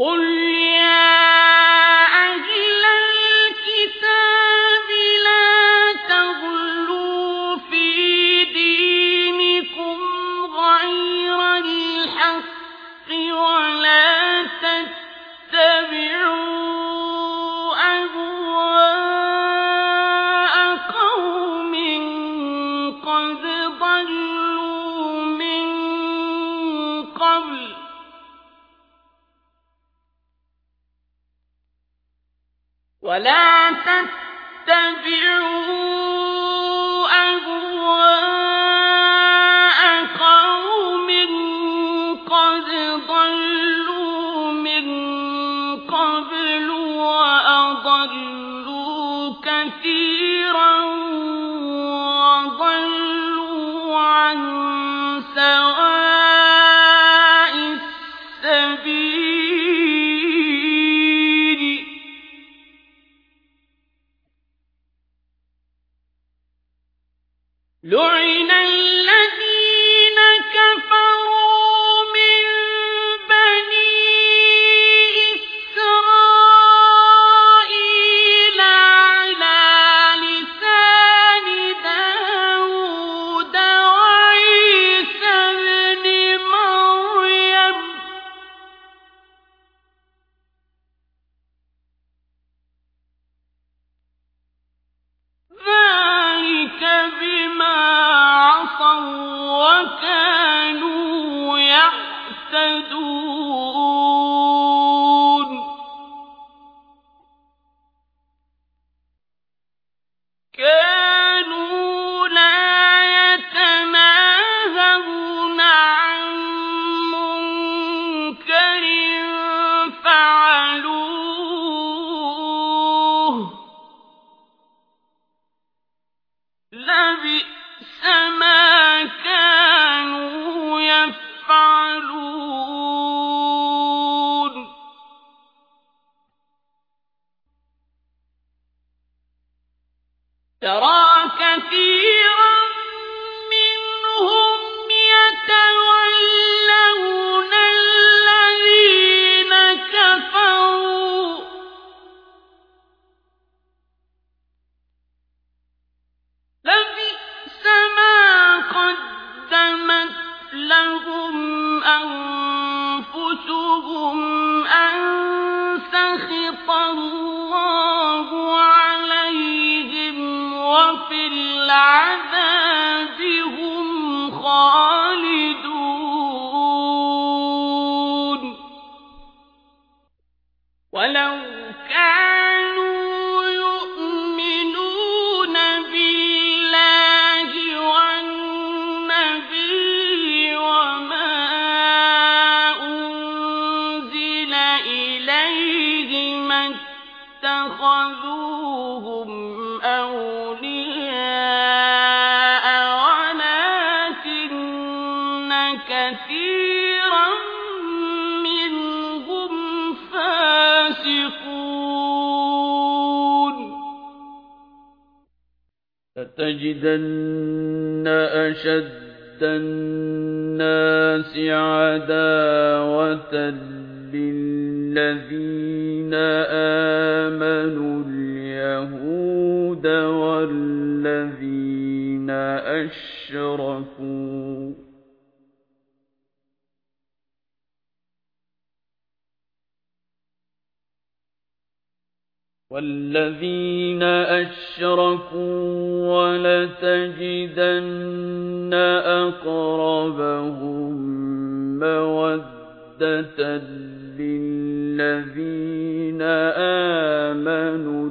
قل ولا تتبعوا أهواء قوم قد ضلوا من قبل وأضلوا كثيرا لعن وكانوا يعتدون. كانوا ترى كثيرا منهم يتولون الذين كفروا. لبئس ما قدمت لهم أنفسهم ولكن كثيرا منهم فاسقون. أشد الناس عداوة للذين آمنوا. والذين أشركوا. والذين أشركوا ولتجدن أقربهم مودة للذين آمنوا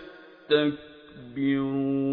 تستكبرون